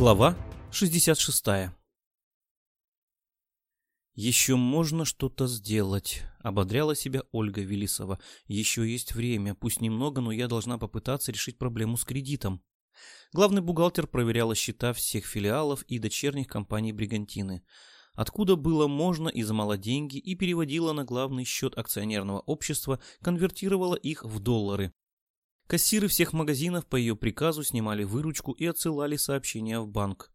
Глава 66 «Еще можно что-то сделать», — ободряла себя Ольга Велисова. «Еще есть время, пусть немного, но я должна попытаться решить проблему с кредитом». Главный бухгалтер проверяла счета всех филиалов и дочерних компаний «Бригантины». Откуда было можно, изымала деньги и переводила на главный счет акционерного общества, конвертировала их в доллары. Кассиры всех магазинов по ее приказу снимали выручку и отсылали сообщения в банк.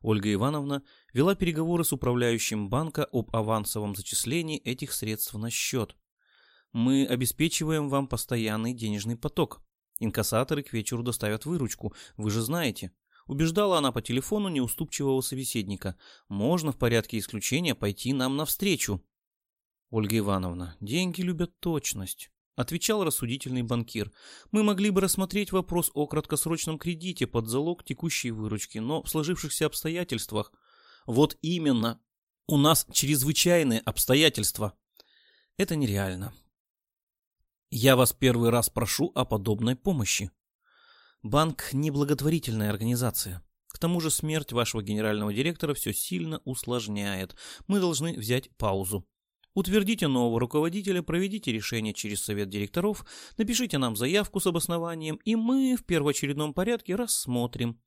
Ольга Ивановна вела переговоры с управляющим банка об авансовом зачислении этих средств на счет. Мы обеспечиваем вам постоянный денежный поток. Инкассаторы к вечеру доставят выручку, вы же знаете. Убеждала она по телефону неуступчивого собеседника. Можно в порядке исключения пойти нам навстречу. Ольга Ивановна, деньги любят точность отвечал рассудительный банкир. Мы могли бы рассмотреть вопрос о краткосрочном кредите под залог текущей выручки, но в сложившихся обстоятельствах... Вот именно. У нас чрезвычайные обстоятельства. Это нереально. Я вас первый раз прошу о подобной помощи. Банк – не благотворительная организация. К тому же смерть вашего генерального директора все сильно усложняет. Мы должны взять паузу. Утвердите нового руководителя, проведите решение через совет директоров, напишите нам заявку с обоснованием, и мы в первоочередном порядке рассмотрим.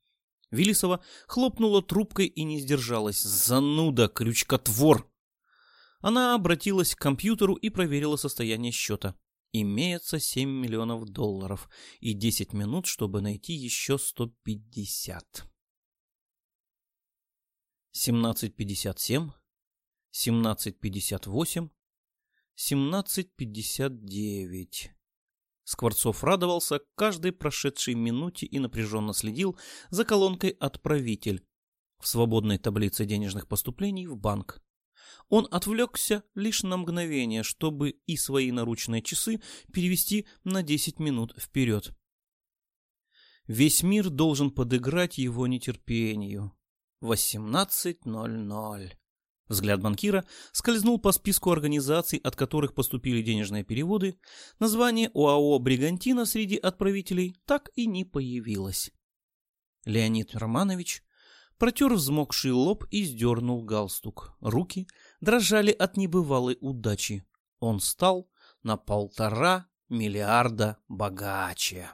Велисова хлопнула трубкой и не сдержалась. Зануда, крючкотвор! Она обратилась к компьютеру и проверила состояние счета. Имеется 7 миллионов долларов и 10 минут, чтобы найти еще 150. 17.57 17.58, 17.59. Скворцов радовался каждой прошедшей минуте и напряженно следил за колонкой «Отправитель» в свободной таблице денежных поступлений в банк. Он отвлекся лишь на мгновение, чтобы и свои наручные часы перевести на 10 минут вперед. Весь мир должен подыграть его нетерпению. 18.00. Взгляд банкира скользнул по списку организаций, от которых поступили денежные переводы. Название ОАО «Бригантина» среди отправителей так и не появилось. Леонид Романович протер взмокший лоб и сдернул галстук. Руки дрожали от небывалой удачи. Он стал на полтора миллиарда богаче.